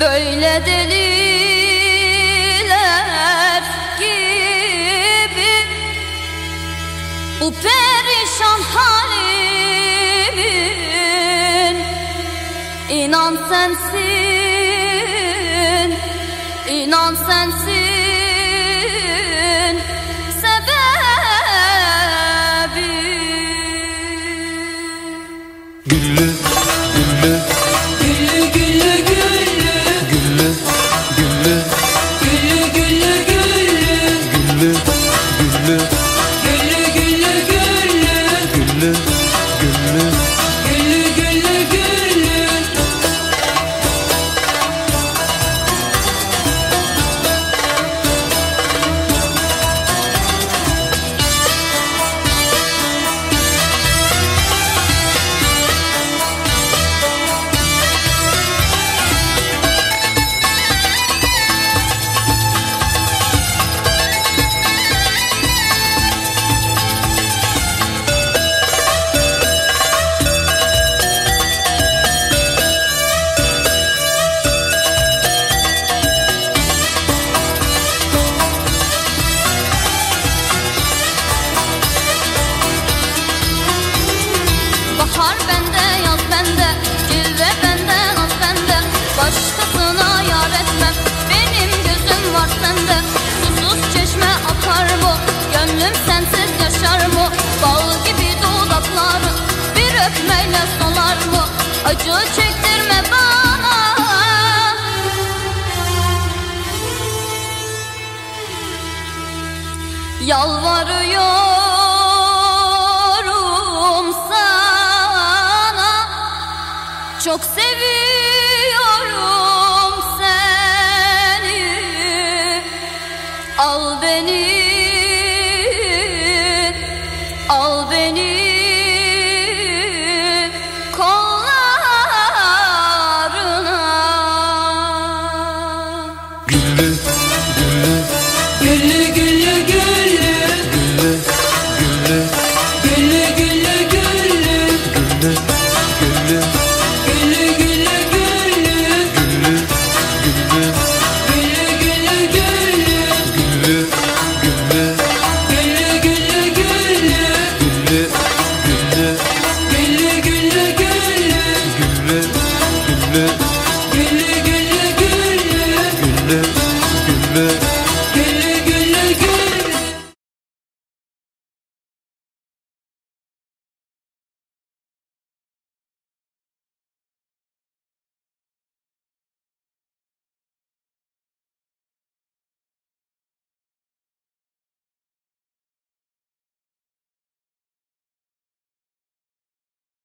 Böyle deliler gibi. Bu perişan halimin İnan sensin İnan sensin. Yalvarıyorum sana. Çok seviyorum seni. Al beni. दिल